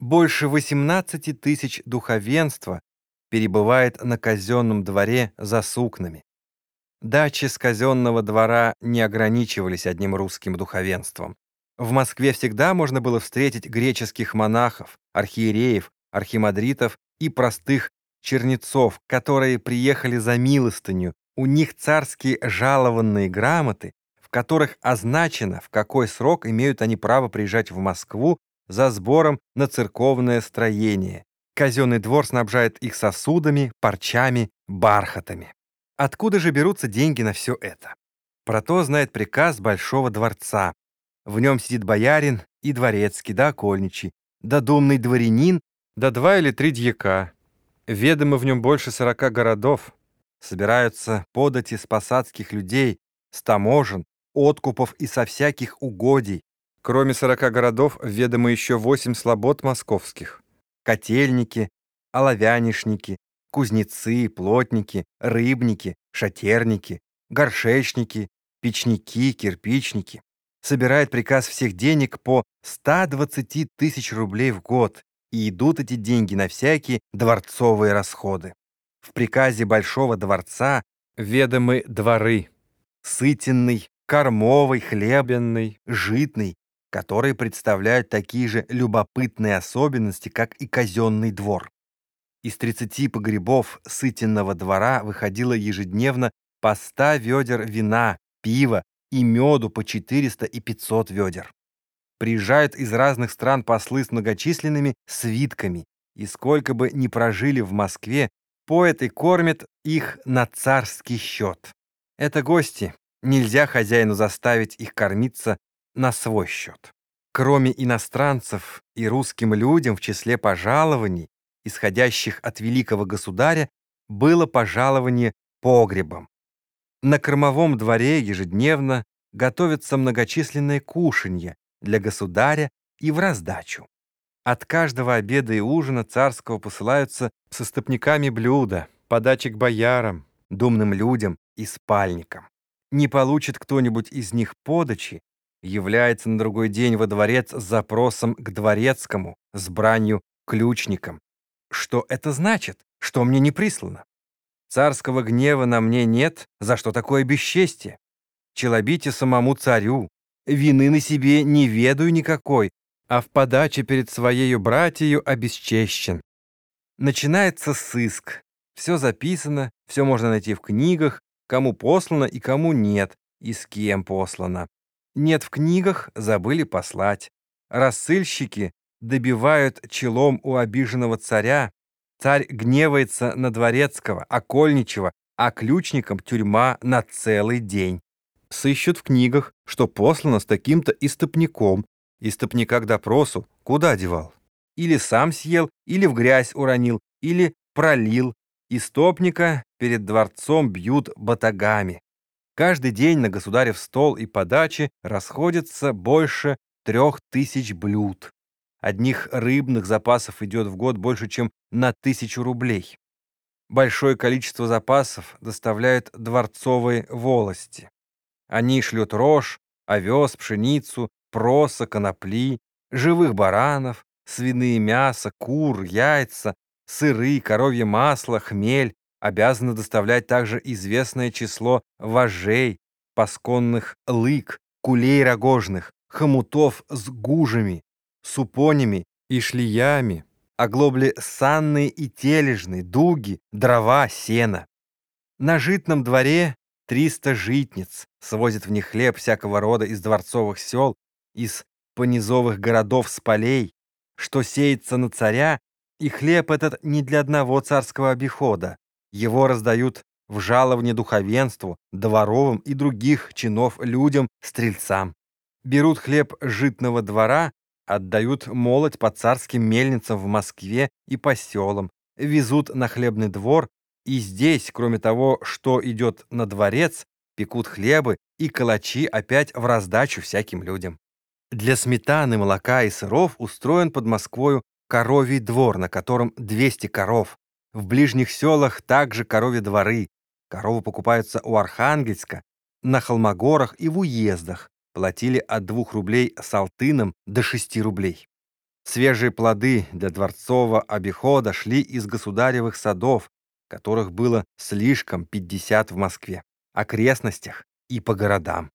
Больше 18 тысяч духовенства перебывает на казенном дворе за сукнами. Дачи с казенного двора не ограничивались одним русским духовенством. В Москве всегда можно было встретить греческих монахов, архиереев, архимандритов и простых чернецов, которые приехали за милостыню. У них царские жалованные грамоты, в которых означено, в какой срок имеют они право приезжать в Москву за сбором на церковное строение. Казенный двор снабжает их сосудами, парчами, бархатами. Откуда же берутся деньги на все это? Про то знает приказ Большого дворца. В нем сидит боярин и дворецкий, да окольничий, да думный дворянин, да два или три дьяка. Ведомо в нем больше сорока городов. Собираются подати с посадских людей, с таможен, откупов и со всяких угодий. Кроме сорока городов, ведомо еще восемь слобод московских. Котельники, оловянишники, кузнецы, плотники, рыбники, шатерники, горшечники, печники, кирпичники. Собирает приказ всех денег по 120 тысяч рублей в год, и идут эти деньги на всякие дворцовые расходы. В приказе Большого дворца ведомы дворы. Сытенный, кормовый, хлебенный, житный, которые представляют такие же любопытные особенности, как и казенный двор. Из 30 погребов сытенного двора выходило ежедневно по 100 ведер вина, пива и меду по 400 и 500 ведер. Приезжают из разных стран послы с многочисленными свитками, и сколько бы ни прожили в Москве, поэт и кормит их на царский счет. Это гости, нельзя хозяину заставить их кормиться на свой счет. Кроме иностранцев и русским людям в числе пожалований, исходящих от великого государя, было пожалование погребом. На кормовом дворе ежедневно готовятся многочисленные кушанья для государя и в раздачу. От каждого обеда и ужина царского посылаются со стопниками блюда, подачи к боярам, думным людям и спальникам. Не получит кто-нибудь из них подачи, является на другой день во дворец с запросом к дворецкому, с бранью ключникам. Что это значит? Что мне не прислано? Царского гнева на мне нет, за что такое бесчестие? Челобите самому царю, вины на себе не ведаю никакой, а в подаче перед своею братьею обесчещен. Начинается сыск. Все записано, все можно найти в книгах, кому послано и кому нет, и с кем послано. Нет в книгах, забыли послать. Рассыльщики добивают челом у обиженного царя. Царь гневается на дворецкого, окольничего, а ключникам тюрьма на целый день. Сыщут в книгах, что послано с таким-то истопником. Истопника к допросу куда девал? Или сам съел, или в грязь уронил, или пролил. Истопника перед дворцом бьют батагами. Каждый день на государев стол и подачи расходится больше трех тысяч блюд. Одних рыбных запасов идет в год больше, чем на тысячу рублей. Большое количество запасов доставляют дворцовые волости. Они шлют рожь, овес, пшеницу, проса, конопли, живых баранов, свиные мясо, кур, яйца, сыры, коровье масло, хмель, обязаны доставлять также известное число вожжей, пасконных лык, кулей рогожных, хомутов с гужами, супонями и шлиями, оглобли санные и тележные, дуги, дрова, сена. На житном дворе триста житниц свозят в них хлеб всякого рода из дворцовых сел, из понизовых городов с полей, что сеется на царя, и хлеб этот не для одного царского обихода. Его раздают в жалование духовенству, дворовым и других чинов людям, стрельцам. Берут хлеб житного двора Отдают молоть по царским мельницам в Москве и по селам, везут на хлебный двор, и здесь, кроме того, что идет на дворец, пекут хлебы и калачи опять в раздачу всяким людям. Для сметаны, молока и сыров устроен под Москвою коровий двор, на котором 200 коров. В ближних селах также коровьи дворы. Коровы покупаются у Архангельска, на Холмогорах и в уездах платили от 2 рублей с алтыном до 6 рублей. Свежие плоды для дворцового обихода шли из государевых садов, которых было слишком 50 в Москве, окрестностях и по городам.